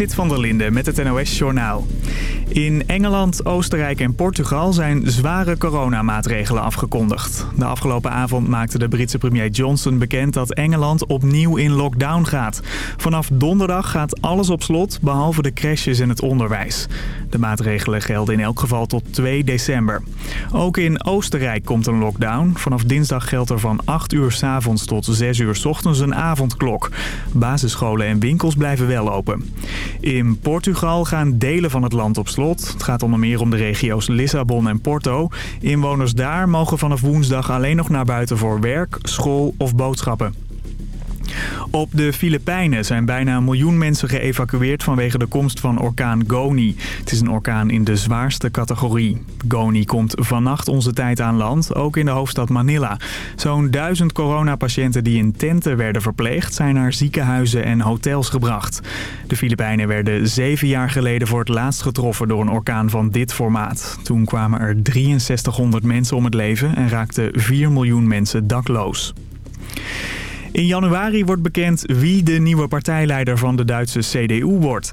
Sit van der Linde met het NOS-journaal. In Engeland, Oostenrijk en Portugal zijn zware coronamaatregelen afgekondigd. De afgelopen avond maakte de Britse premier Johnson bekend dat Engeland opnieuw in lockdown gaat. Vanaf donderdag gaat alles op slot, behalve de crashes en het onderwijs. De maatregelen gelden in elk geval tot 2 december. Ook in Oostenrijk komt een lockdown. Vanaf dinsdag geldt er van 8 uur s avonds tot 6 uur s ochtends een avondklok. Basisscholen en winkels blijven wel open. In Portugal gaan delen van het land op slot. Het gaat onder meer om de regio's Lissabon en Porto. Inwoners daar mogen vanaf woensdag alleen nog naar buiten voor werk, school of boodschappen. Op de Filipijnen zijn bijna een miljoen mensen geëvacueerd vanwege de komst van orkaan Goni. Het is een orkaan in de zwaarste categorie. Goni komt vannacht onze tijd aan land, ook in de hoofdstad Manila. Zo'n duizend coronapatiënten die in tenten werden verpleegd zijn naar ziekenhuizen en hotels gebracht. De Filipijnen werden zeven jaar geleden voor het laatst getroffen door een orkaan van dit formaat. Toen kwamen er 6300 mensen om het leven en raakten 4 miljoen mensen dakloos. In januari wordt bekend wie de nieuwe partijleider van de Duitse CDU wordt.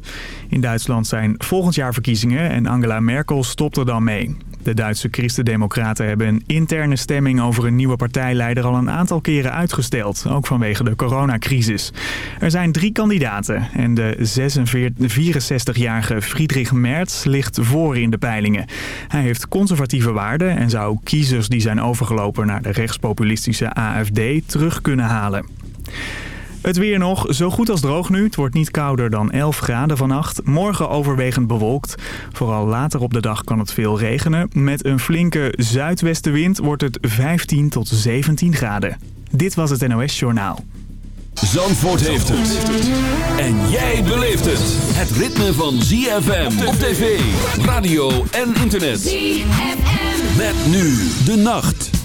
In Duitsland zijn volgend jaar verkiezingen en Angela Merkel stopt er dan mee. De Duitse Christen-Democraten hebben een interne stemming over een nieuwe partijleider al een aantal keren uitgesteld, ook vanwege de coronacrisis. Er zijn drie kandidaten en de 64-jarige Friedrich Merz ligt voor in de peilingen. Hij heeft conservatieve waarden en zou kiezers die zijn overgelopen naar de rechtspopulistische AFD terug kunnen halen. Het weer nog, zo goed als droog nu. Het wordt niet kouder dan 11 graden vannacht. Morgen overwegend bewolkt. Vooral later op de dag kan het veel regenen. Met een flinke zuidwestenwind wordt het 15 tot 17 graden. Dit was het NOS Journaal. Zandvoort heeft het. En jij beleeft het. Het ritme van ZFM op tv, radio en internet. ZFM. Met nu de nacht.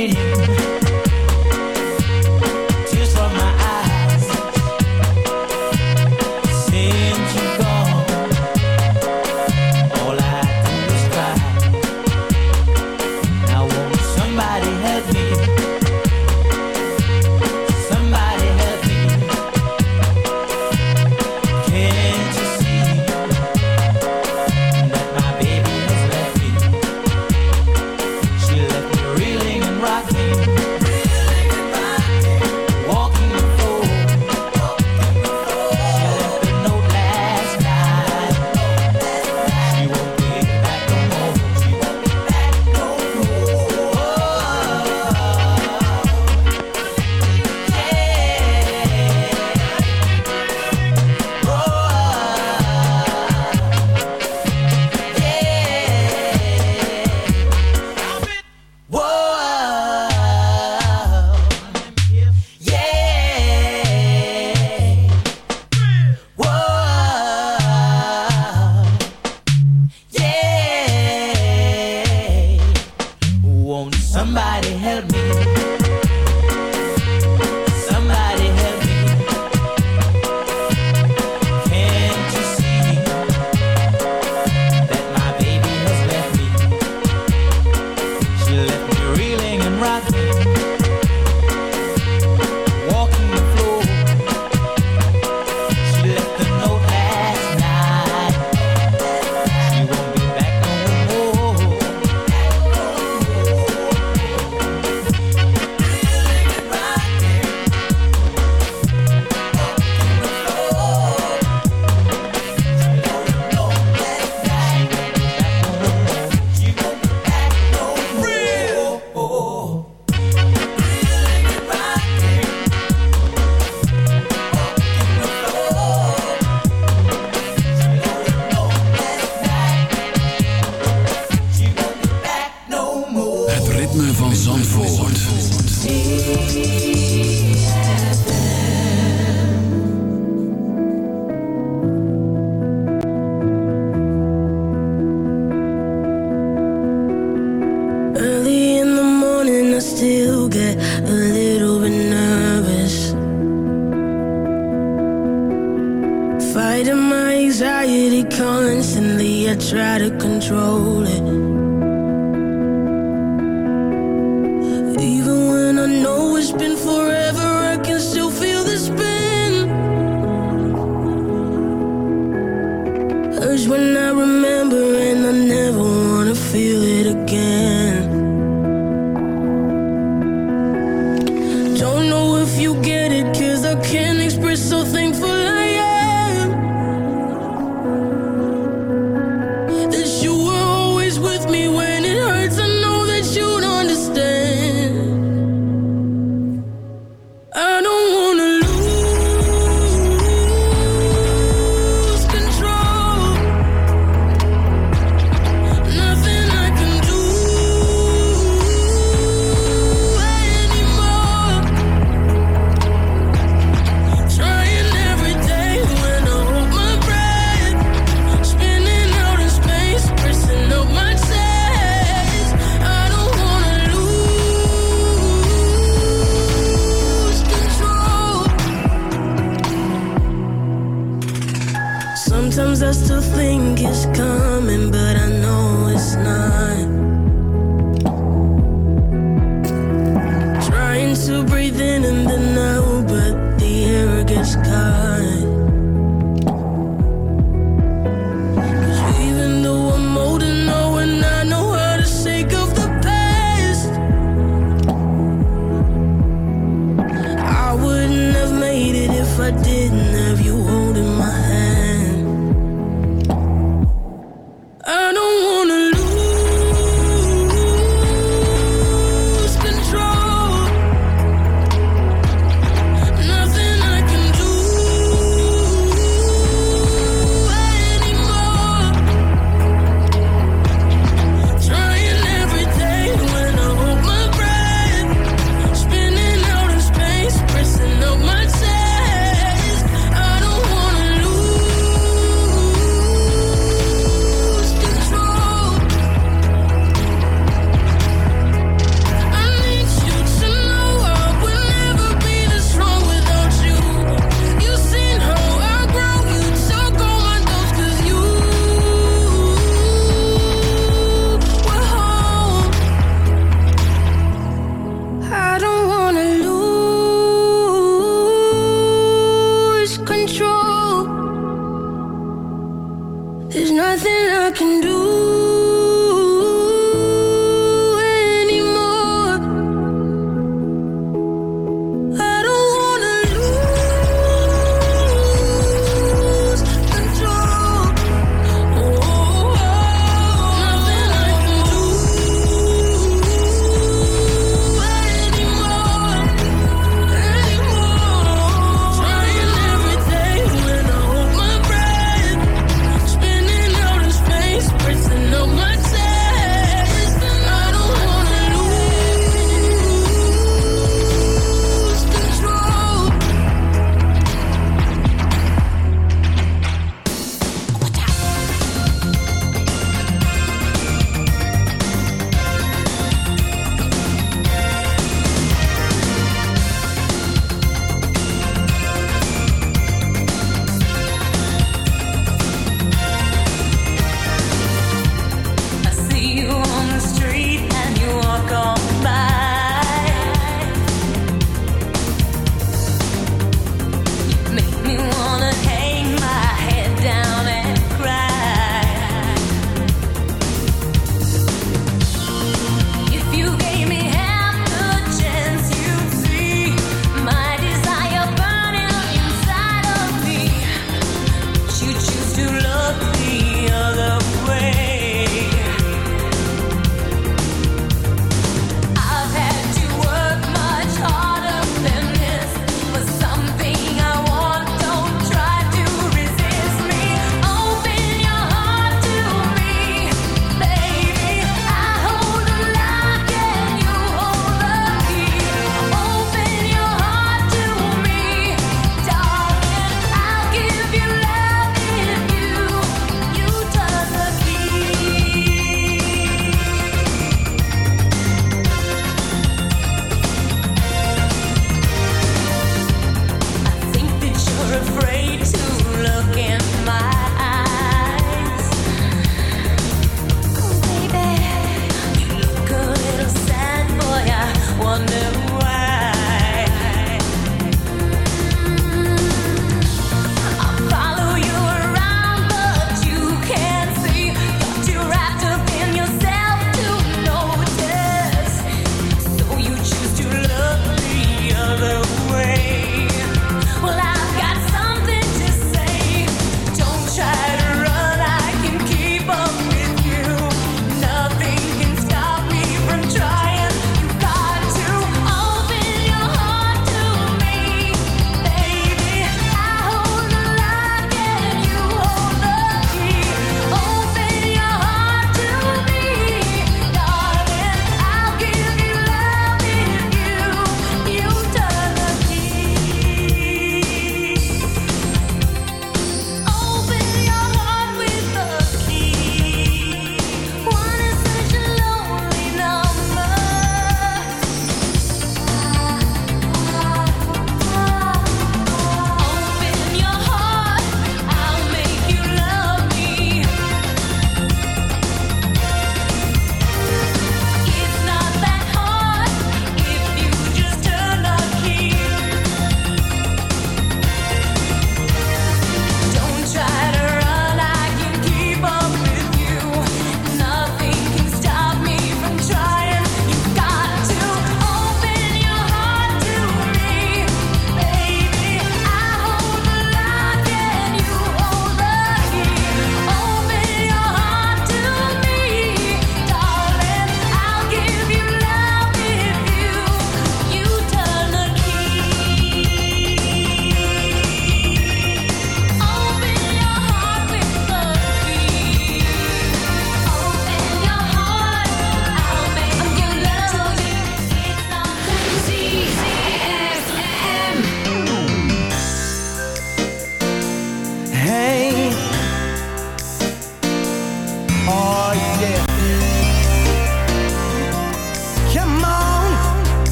waiting still think it's coming, but I know it's not.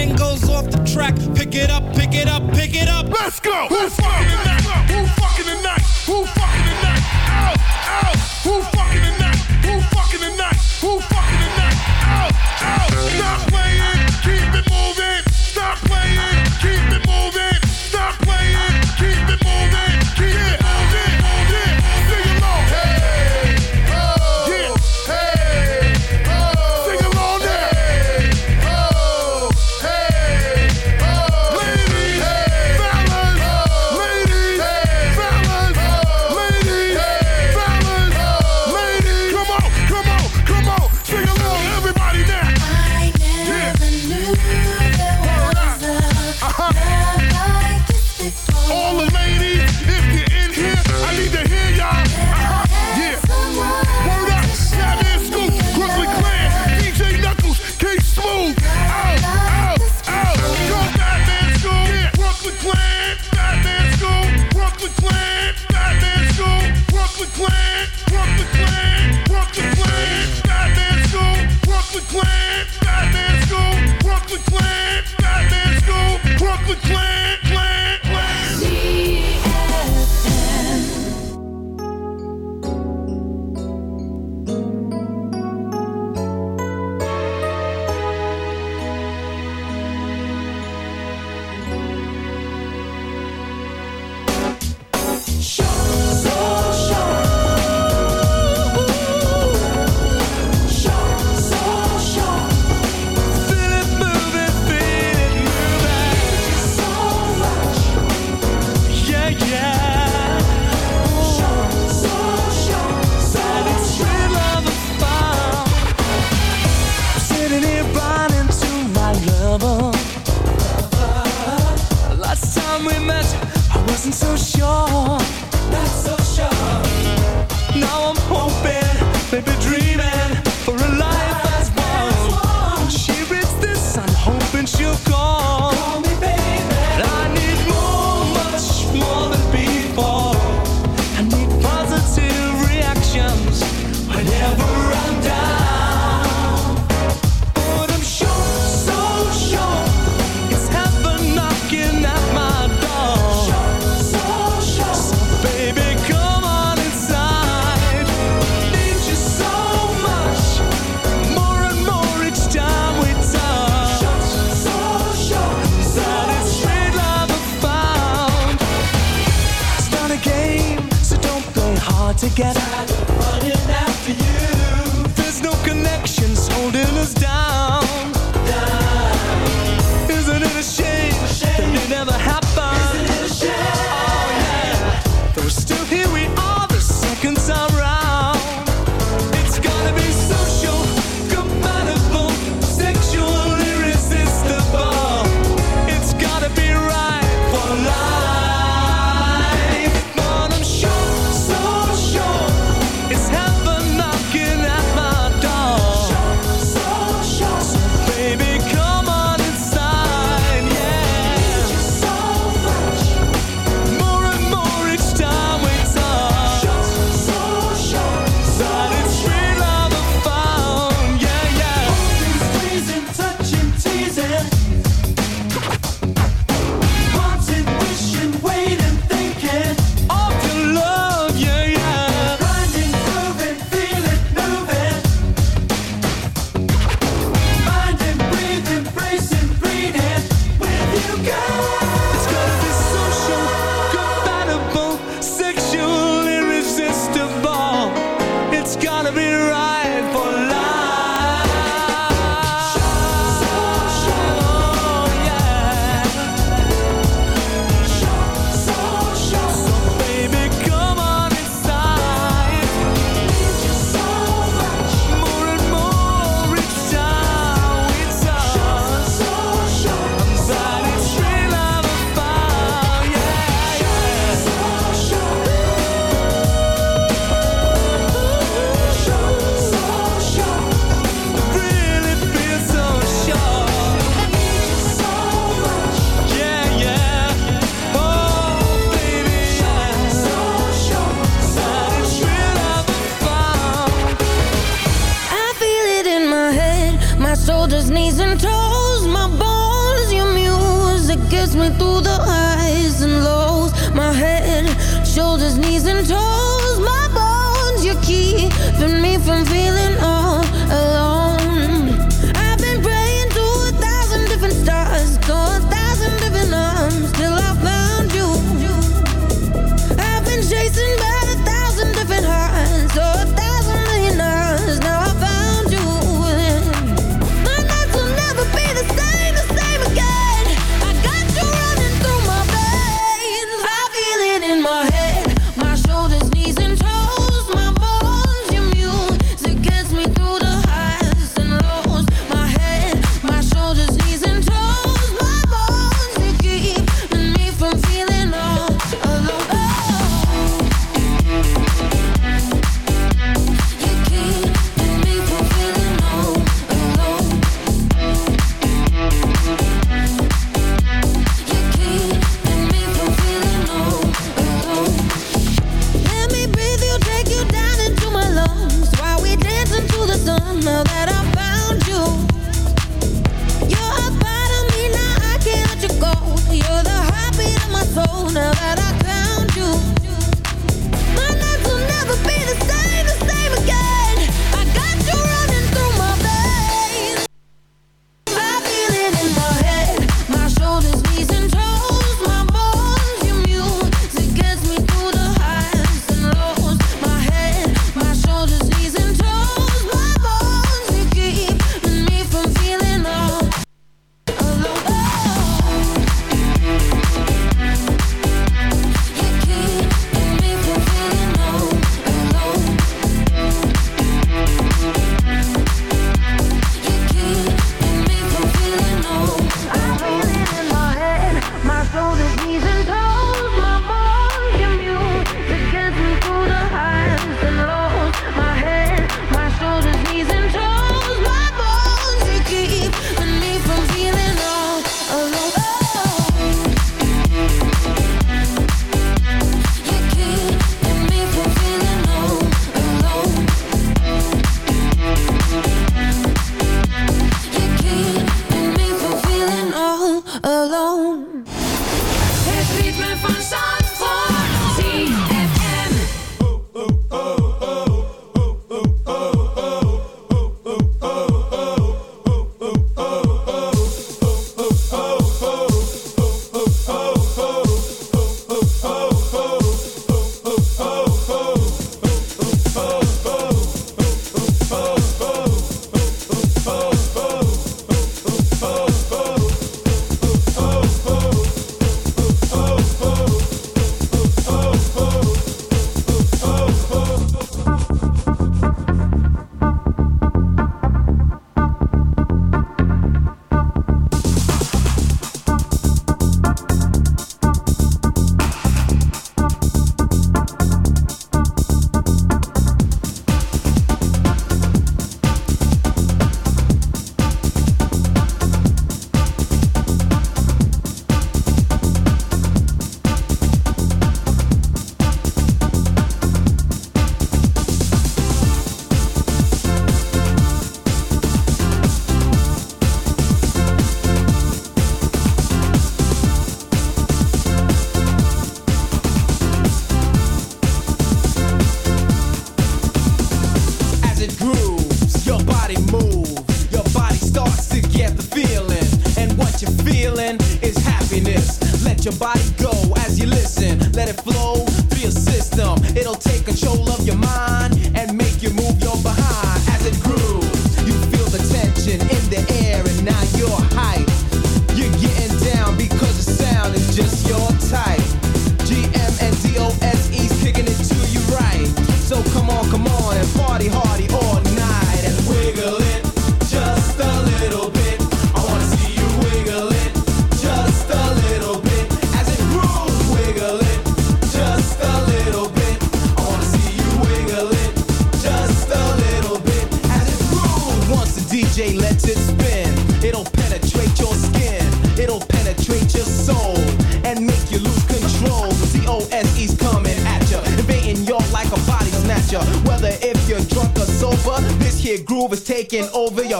ring goes off the track. Pick it up, pick it up, pick it up. Let's go. Who fucking tonight? Who fucking tonight? Who fucking tonight?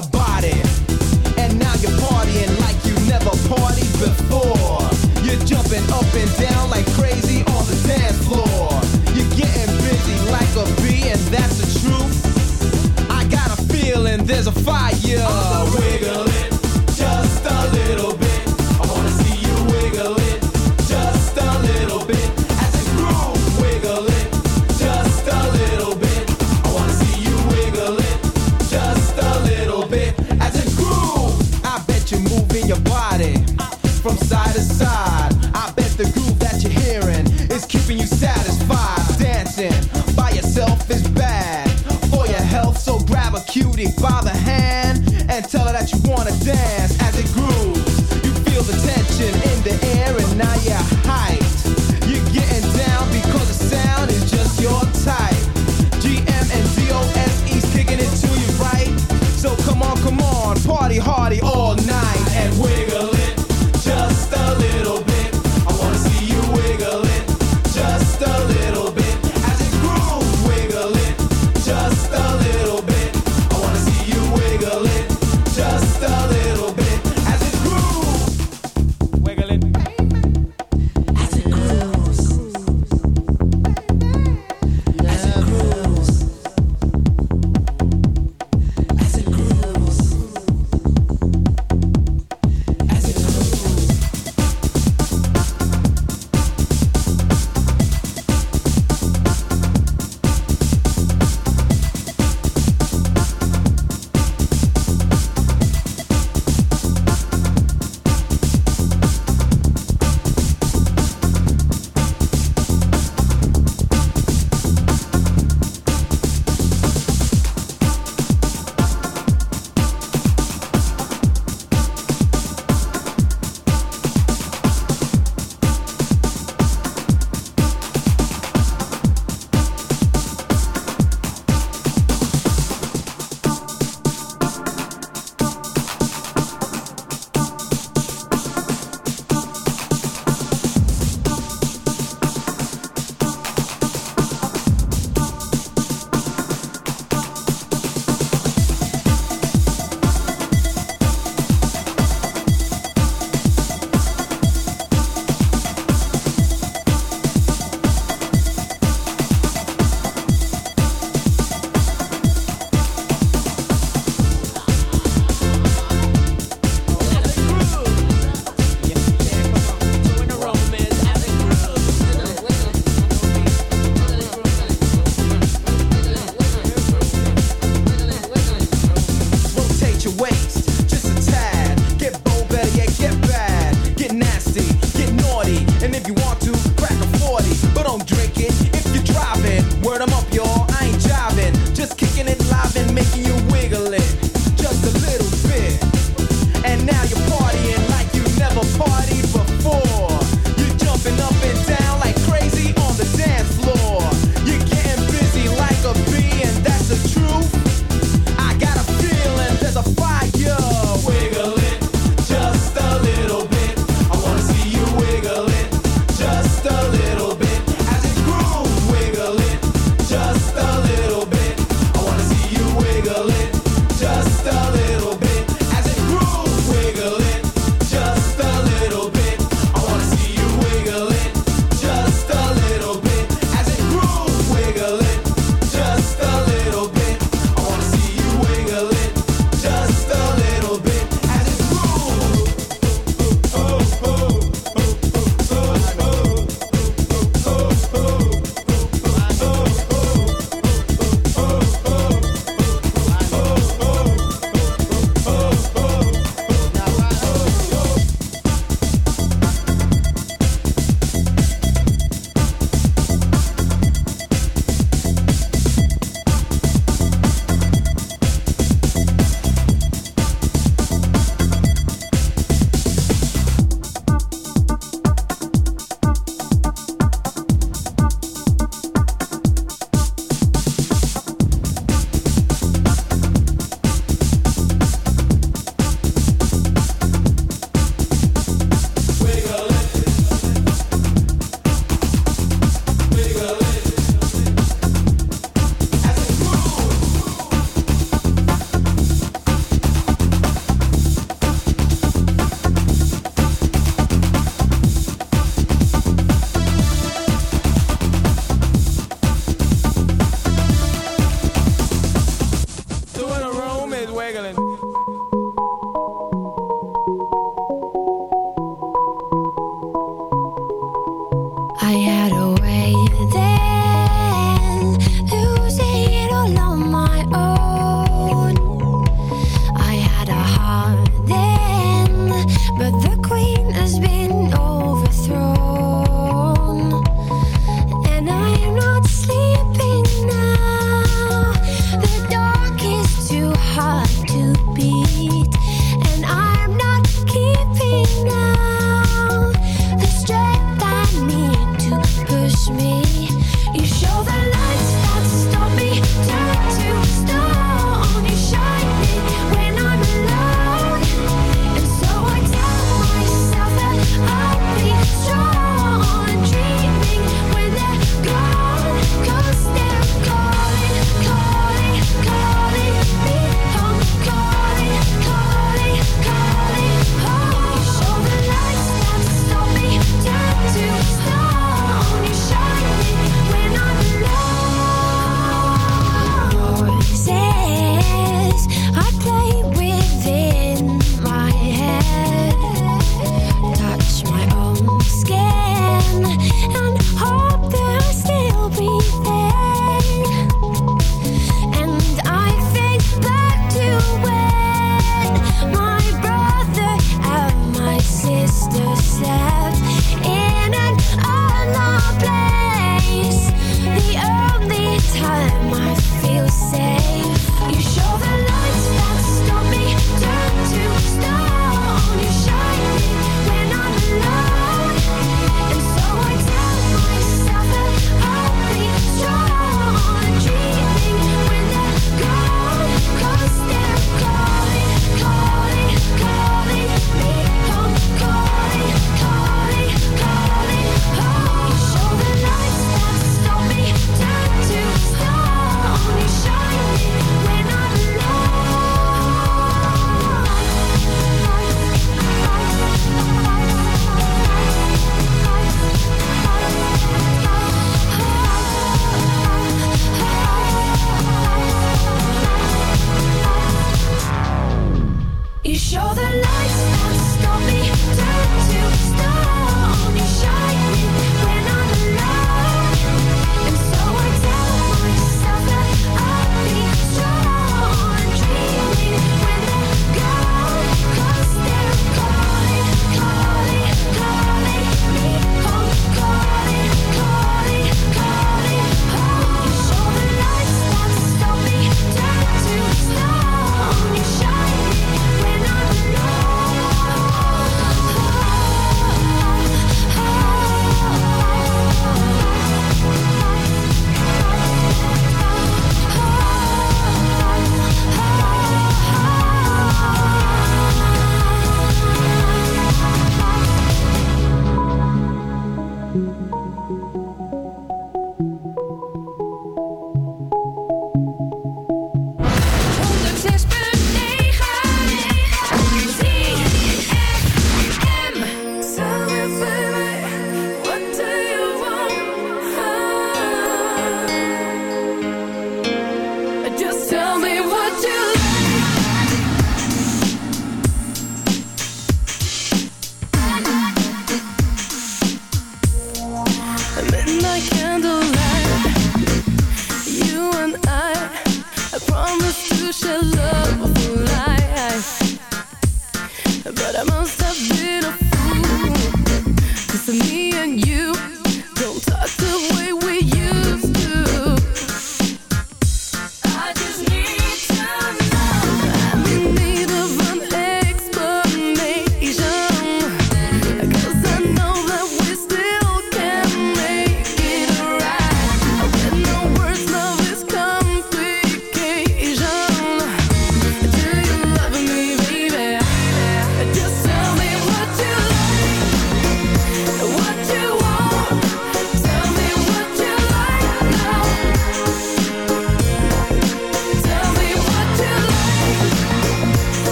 a body.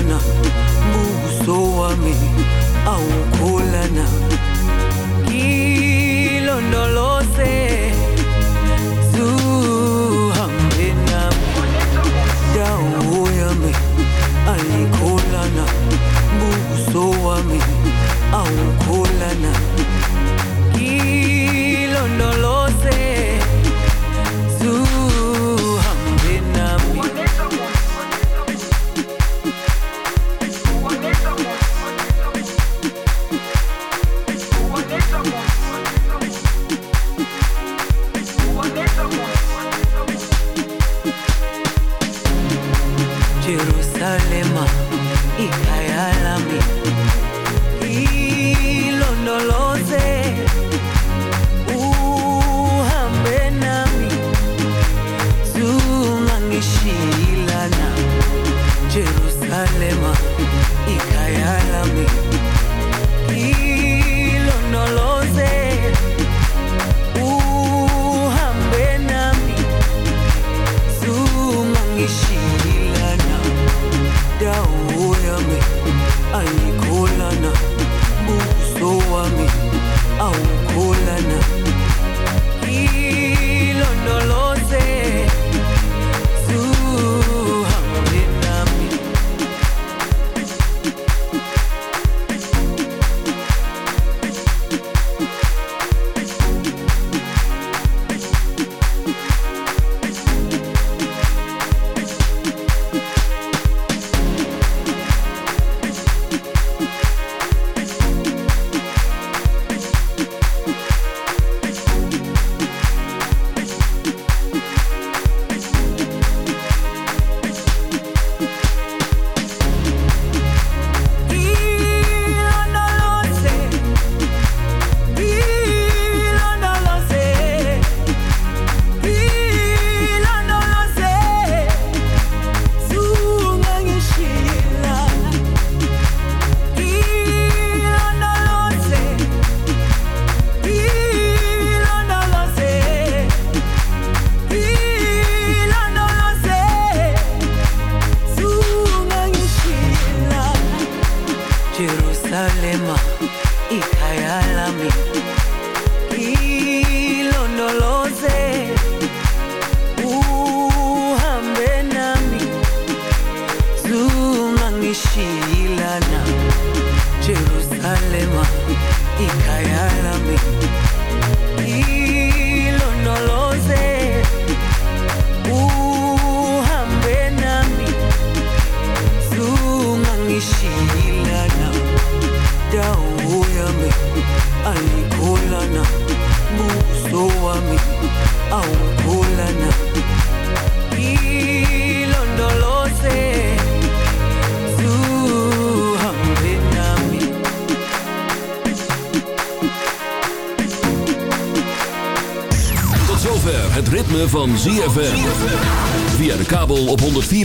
Bwana buso wami awukholana ngilondoloze zuhambe nami dawo yami ayikholana wami awukholana ngilondoloze